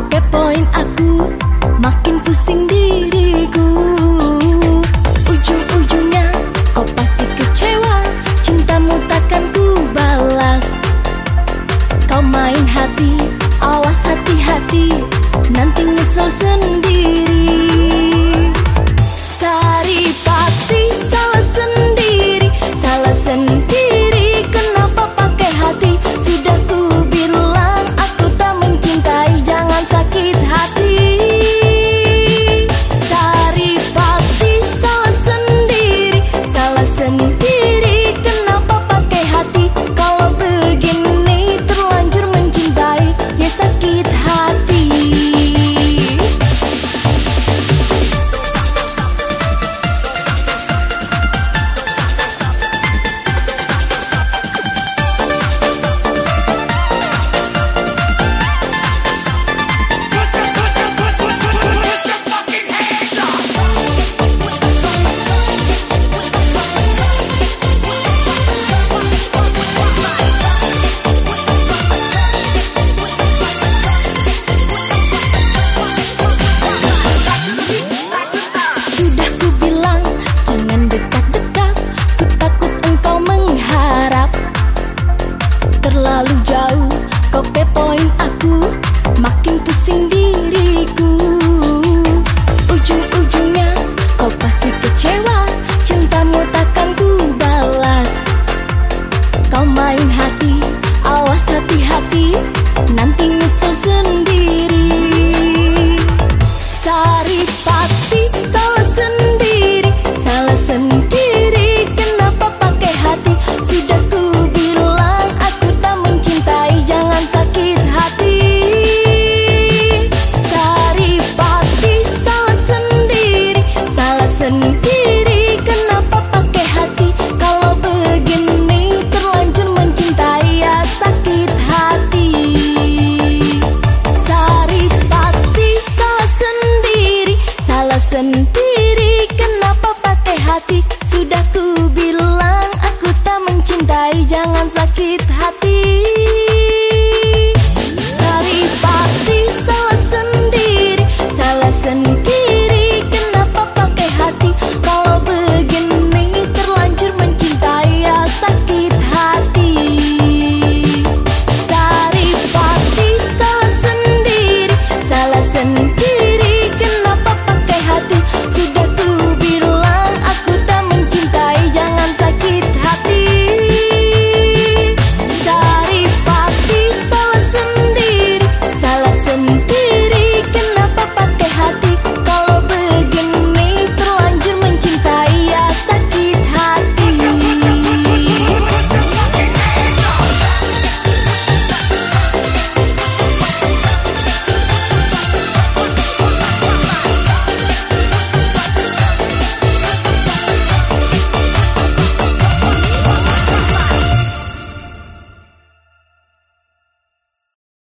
kau kepoin aku Makin pusing diriku. Ujung-ujungnya kau pasti kecewa Cintamu takkan ku balas. Kau main hati, awas hati-hati Nanti nyesel sendiri. kau main hati Awas hati-hati Nanti nyesel sendiri. Saripati salah sendiri Nanti